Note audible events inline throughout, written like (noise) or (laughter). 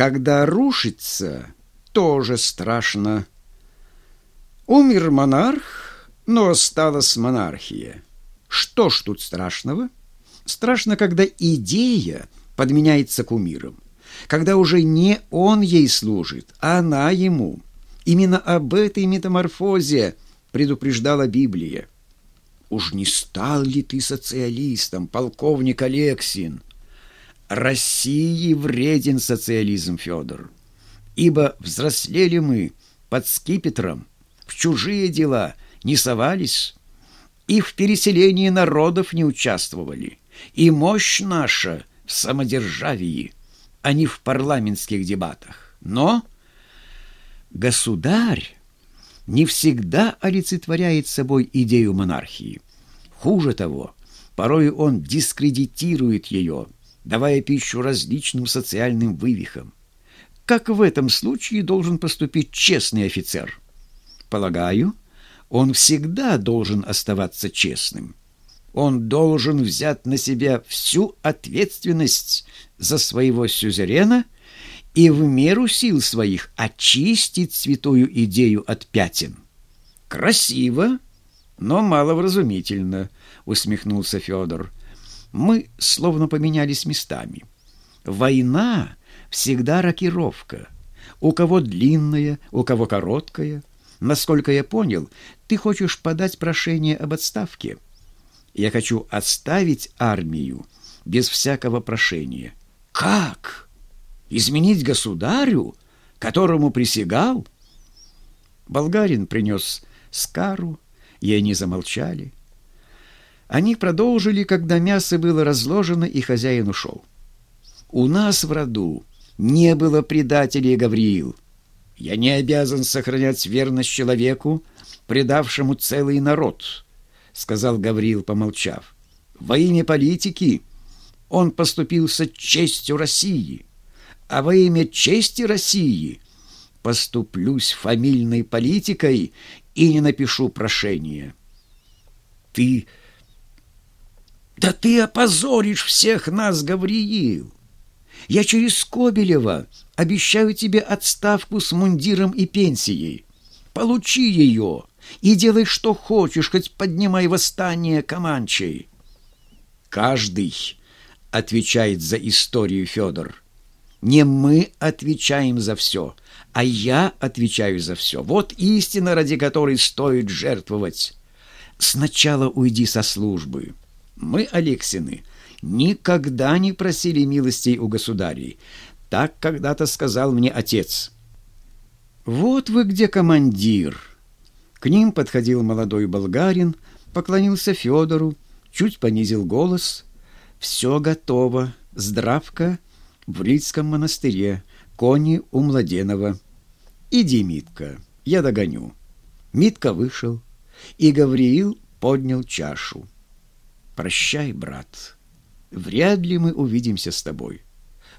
Когда рушится, тоже страшно. Умер монарх, но осталась монархия. Что ж тут страшного? Страшно, когда идея подменяется кумиром, когда уже не он ей служит, а она ему. Именно об этой метаморфозе предупреждала Библия. «Уж не стал ли ты социалистом, полковник Алексин?» России вреден социализм, Федор, ибо взрослели мы под скипетром, в чужие дела не совались и в переселении народов не участвовали, и мощь наша в самодержавии, а не в парламентских дебатах. Но государь не всегда олицетворяет собой идею монархии. Хуже того, порой он дискредитирует ее – давая пищу различным социальным вывихам. Как в этом случае должен поступить честный офицер? Полагаю, он всегда должен оставаться честным. Он должен взять на себя всю ответственность за своего сюзерена и в меру сил своих очистить святую идею от пятен. «Красиво, но маловразумительно», — усмехнулся Федор мы словно поменялись местами. Война всегда рокировка. У кого длинная, у кого короткая. Насколько я понял, ты хочешь подать прошение об отставке. Я хочу отставить армию без всякого прошения. Как? Изменить государю, которому присягал? Болгарин принес скару, и они замолчали. Они продолжили, когда мясо было разложено, и хозяин ушел. «У нас в роду не было предателей, Гавриил. Я не обязан сохранять верность человеку, предавшему целый народ», — сказал Гавриил, помолчав. «Во имя политики он поступился честью России, а во имя чести России поступлюсь фамильной политикой и не напишу прошения». «Ты...» Да ты опозоришь всех нас, Гавриил. Я через Скобелева обещаю тебе отставку с мундиром и пенсией. Получи ее и делай, что хочешь, хоть поднимай восстание Каманчей. Каждый отвечает за историю, Федор. Не мы отвечаем за все, а я отвечаю за все. Вот истина, ради которой стоит жертвовать. Сначала уйди со службы». Мы, Алексины, никогда не просили милостей у государей. Так когда-то сказал мне отец. «Вот вы где командир!» К ним подходил молодой болгарин, поклонился Федору, чуть понизил голос. «Все готово. Здравка в Рильском монастыре, кони у Младенова. Иди, Митка, я догоню». Митка вышел, и Гавриил поднял чашу. Прощай, брат. Вряд ли мы увидимся с тобой.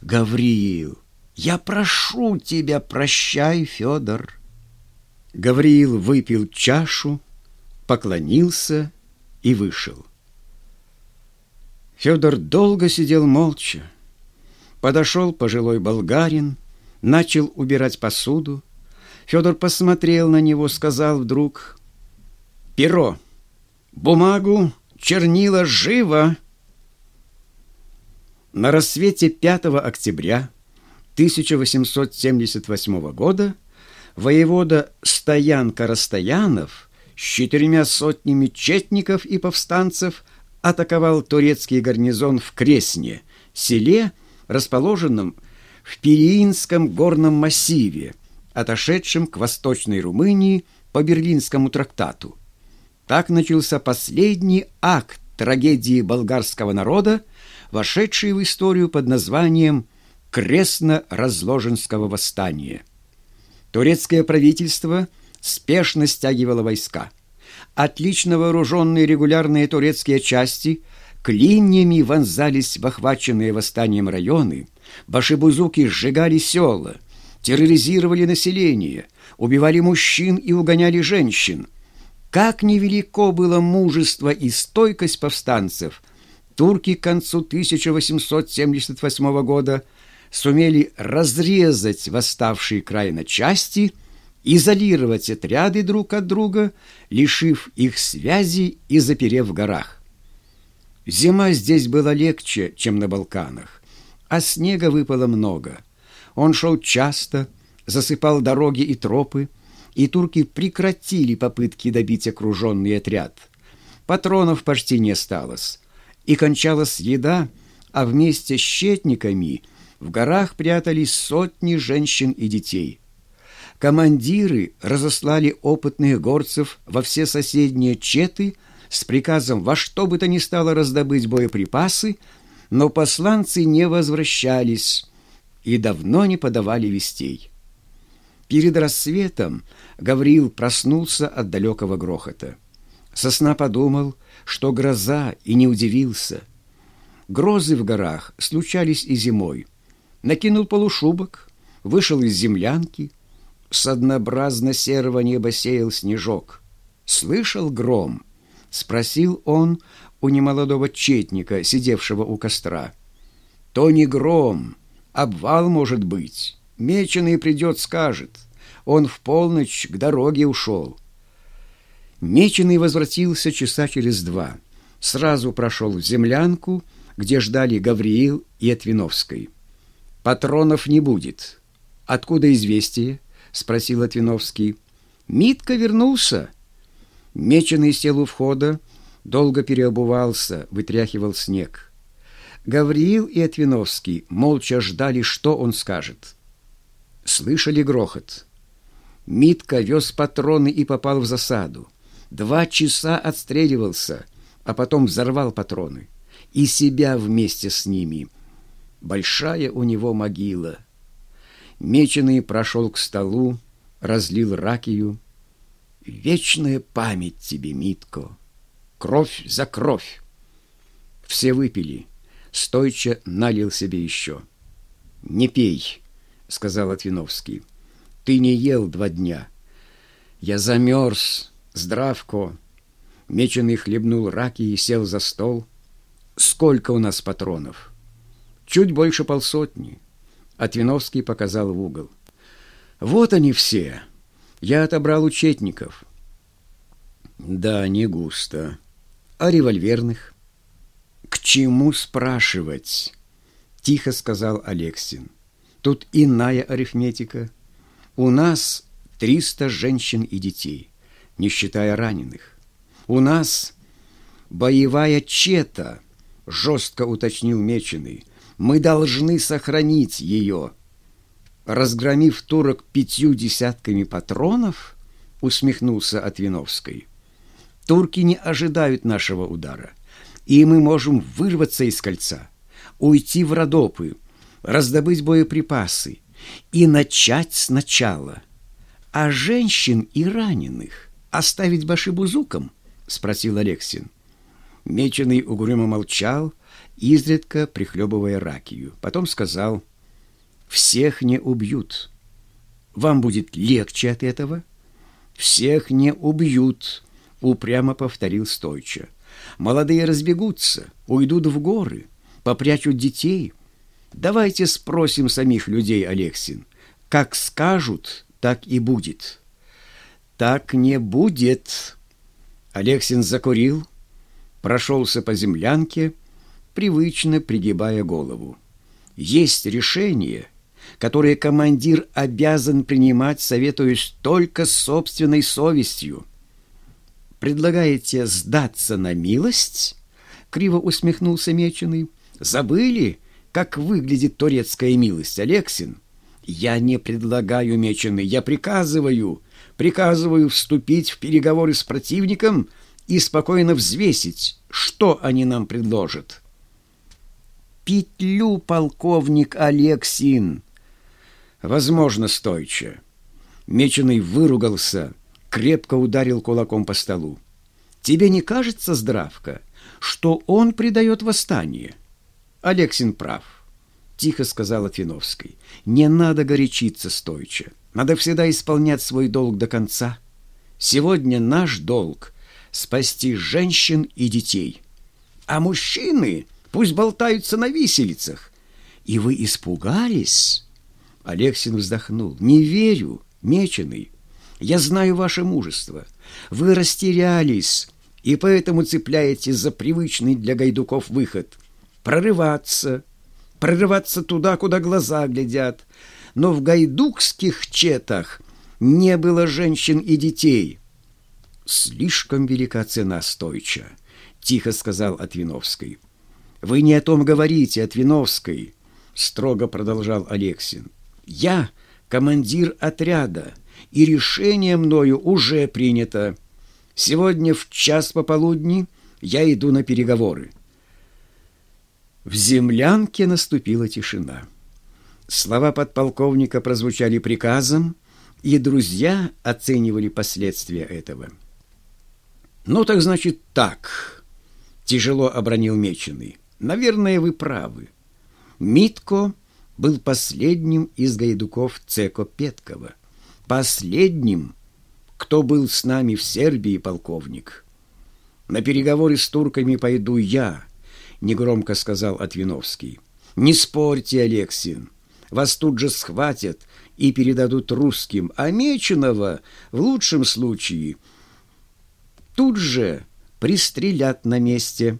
Гавриил, я прошу тебя, прощай, Федор. Гавриил выпил чашу, поклонился и вышел. Федор долго сидел молча. Подошел пожилой болгарин, начал убирать посуду. Федор посмотрел на него, сказал вдруг «Перо, бумагу чернила живо!» На рассвете 5 октября 1878 года воевода Стоянка Растоянов с четырьмя сотнями четников и повстанцев атаковал турецкий гарнизон в Кресне, селе, расположенном в Пириинском горном массиве, отошедшем к Восточной Румынии по Берлинскому трактату. Так начался последний акт трагедии болгарского народа, вошедший в историю под названием «Крестно-Разложенского восстания». Турецкое правительство спешно стягивало войска. Отлично вооруженные регулярные турецкие части клиньями вонзались в охваченные восстанием районы, башибузуки сжигали села, терроризировали население, убивали мужчин и угоняли женщин – как невелико было мужество и стойкость повстанцев, турки к концу 1878 года сумели разрезать восставший край на части, изолировать отряды друг от друга, лишив их связи и заперев в горах. Зима здесь была легче, чем на Балканах, а снега выпало много. Он шел часто, засыпал дороги и тропы, и турки прекратили попытки добить окруженный отряд. Патронов почти не осталось, и кончалась еда, а вместе с щетниками в горах прятались сотни женщин и детей. Командиры разослали опытных горцев во все соседние четы с приказом во что бы то ни стало раздобыть боеприпасы, но посланцы не возвращались и давно не подавали вестей. Перед рассветом Гавриил проснулся от далекого грохота. Сосна подумал, что гроза, и не удивился. Грозы в горах случались и зимой. Накинул полушубок, вышел из землянки, с однообразно серого неба сеял снежок. «Слышал гром?» — спросил он у немолодого четника, сидевшего у костра. «То не гром, обвал может быть». Меченый придет, скажет. Он в полночь к дороге ушел. Меченый возвратился часа через два. Сразу прошел в землянку, где ждали Гавриил и Отвиновской. «Патронов не будет». «Откуда известие?» — спросил Отвиновский. «Митка вернулся». Меченый сел у входа, долго переобувался, вытряхивал снег. Гавриил и Отвиновский молча ждали, что он скажет слышали грохот. Митка вез патроны и попал в засаду. Два часа отстреливался, а потом взорвал патроны. И себя вместе с ними. Большая у него могила. Меченый прошел к столу, разлил ракию. Вечная память тебе, Митко. Кровь за кровь. Все выпили. Стойча налил себе еще. Не пей — сказал Отвиновский. «Ты не ел два дня». «Я замерз, здравко». Меченый хлебнул раки и сел за стол. «Сколько у нас патронов?» «Чуть больше полсотни». Отвиновский показал в угол. «Вот они все. Я отобрал учетников». «Да, не густо. А револьверных?» «К чему спрашивать?» — тихо сказал Алексин. Тут иная арифметика. У нас 300 женщин и детей, не считая раненых. У нас боевая чета, жестко уточнил Меченый. Мы должны сохранить ее. Разгромив турок пятью десятками патронов, усмехнулся Отвиновской. Турки не ожидают нашего удара, и мы можем вырваться из кольца, уйти в Родопы, раздобыть боеприпасы и начать сначала. А женщин и раненых оставить башибузукам? — спросил Алексин. Меченый угрюмо молчал, изредка прихлебывая ракию. Потом сказал, «Всех не убьют. Вам будет легче от этого?» «Всех не убьют», — упрямо повторил Стойча. «Молодые разбегутся, уйдут в горы, попрячут детей». Давайте спросим самих людей, Алексин. Как скажут, так и будет. Так не будет. Алексин закурил, прошелся по землянке, привычно пригибая голову. Есть решение, которое командир обязан принимать, советуясь только с собственной совестью. «Предлагаете сдаться на милость?» — криво усмехнулся Меченый. «Забыли, как выглядит турецкая милость, Алексин? Я не предлагаю, меченый, я приказываю, приказываю вступить в переговоры с противником и спокойно взвесить, что они нам предложат. Петлю, полковник Алексин. Возможно, стойче. Меченый выругался, крепко ударил кулаком по столу. Тебе не кажется, Здравка, что он предает восстание? Алексин прав, тихо сказала Финовской. Не надо горячиться стойче. Надо всегда исполнять свой долг до конца. Сегодня наш долг — спасти женщин и детей. А мужчины пусть болтаются на виселицах. И вы испугались? Алексин вздохнул. Не верю, меченый. Я знаю ваше мужество. Вы растерялись и поэтому цепляетесь за привычный для гайдуков выход. Прорываться, прорываться туда, куда глаза глядят. Но в гайдукских четах не было женщин и детей. Слишком велика цена стойча, тихо сказал Отвиновский. Вы не о том говорите, Отвиновской, строго продолжал Алексин. Я командир отряда, и решение мною уже принято. Сегодня в час пополудни я иду на переговоры. В землянке наступила тишина. Слова подполковника прозвучали приказом, и друзья оценивали последствия этого. «Ну так значит так», — тяжело обронил Меченый. «Наверное, вы правы. Митко был последним из гайдуков Цеко Петкова. Последним, кто был с нами в Сербии, полковник. На переговоры с турками пойду я», — негромко сказал Отвиновский. «Не спорьте, Алексин». Вас тут же схватят и передадут русским, а Меченого, в лучшем случае, тут же пристрелят на месте.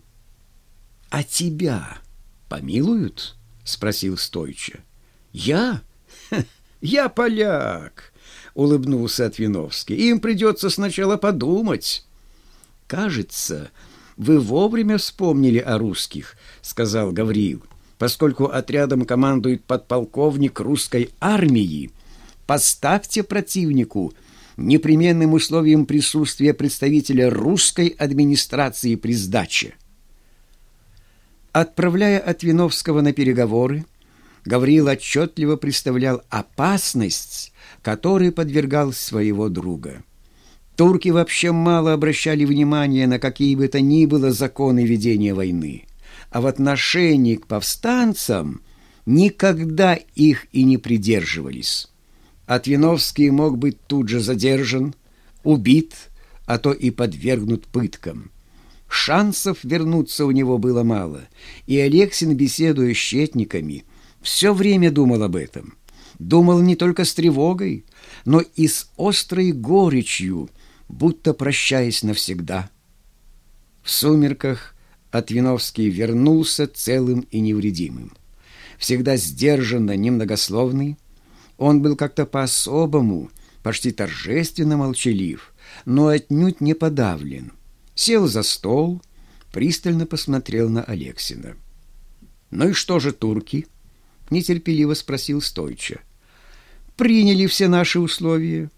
— А тебя помилуют? — спросил Стойча. — Я? (laughs) Я поляк, — улыбнулся Отвиновский. — Им придется сначала подумать. — Кажется, вы вовремя вспомнили о русских, — сказал Гавриил поскольку отрядом командует подполковник русской армии. Поставьте противнику непременным условием присутствия представителя русской администрации при сдаче. Отправляя Отвиновского на переговоры, Гавриил отчетливо представлял опасность, которой подвергал своего друга. Турки вообще мало обращали внимания на какие бы то ни было законы ведения войны а в отношении к повстанцам никогда их и не придерживались. Отвиновский мог быть тут же задержан, убит, а то и подвергнут пыткам. Шансов вернуться у него было мало, и Алексин, беседуя с четниками, все время думал об этом. Думал не только с тревогой, но и с острой горечью, будто прощаясь навсегда. В сумерках Отвиновский вернулся целым и невредимым. Всегда сдержанно, немногословный, он был как-то по-особому, почти торжественно молчалив, но отнюдь не подавлен. Сел за стол, пристально посмотрел на Алексина. «Ну и что же турки?» — нетерпеливо спросил Стойча. «Приняли все наши условия.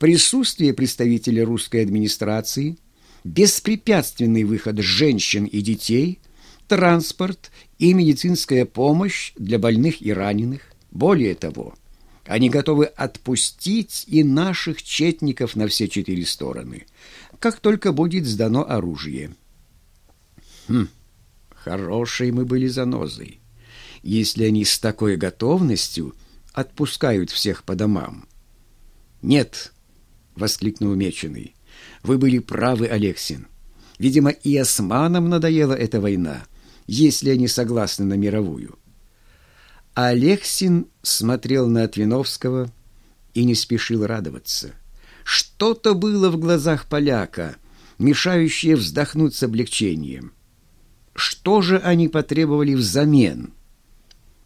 Присутствие представителя русской администрации — беспрепятственный выход женщин и детей, транспорт и медицинская помощь для больных и раненых. Более того, они готовы отпустить и наших четников на все четыре стороны, как только будет сдано оружие. Хм, хорошие мы были занозой, если они с такой готовностью отпускают всех по домам. «Нет!» — воскликнул Меченый. Вы были правы, Алексин. Видимо, и османам надоела эта война, если они согласны на мировую. Алексин смотрел на Отвиновского и не спешил радоваться. Что-то было в глазах поляка, мешающее вздохнуть с облегчением. Что же они потребовали взамен?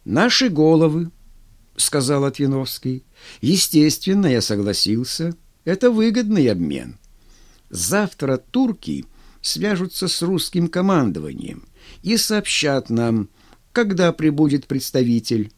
«Наши головы», — сказал Отвиновский. «Естественно, я согласился. Это выгодный обмен». Завтра турки свяжутся с русским командованием и сообщат нам, когда прибудет представитель.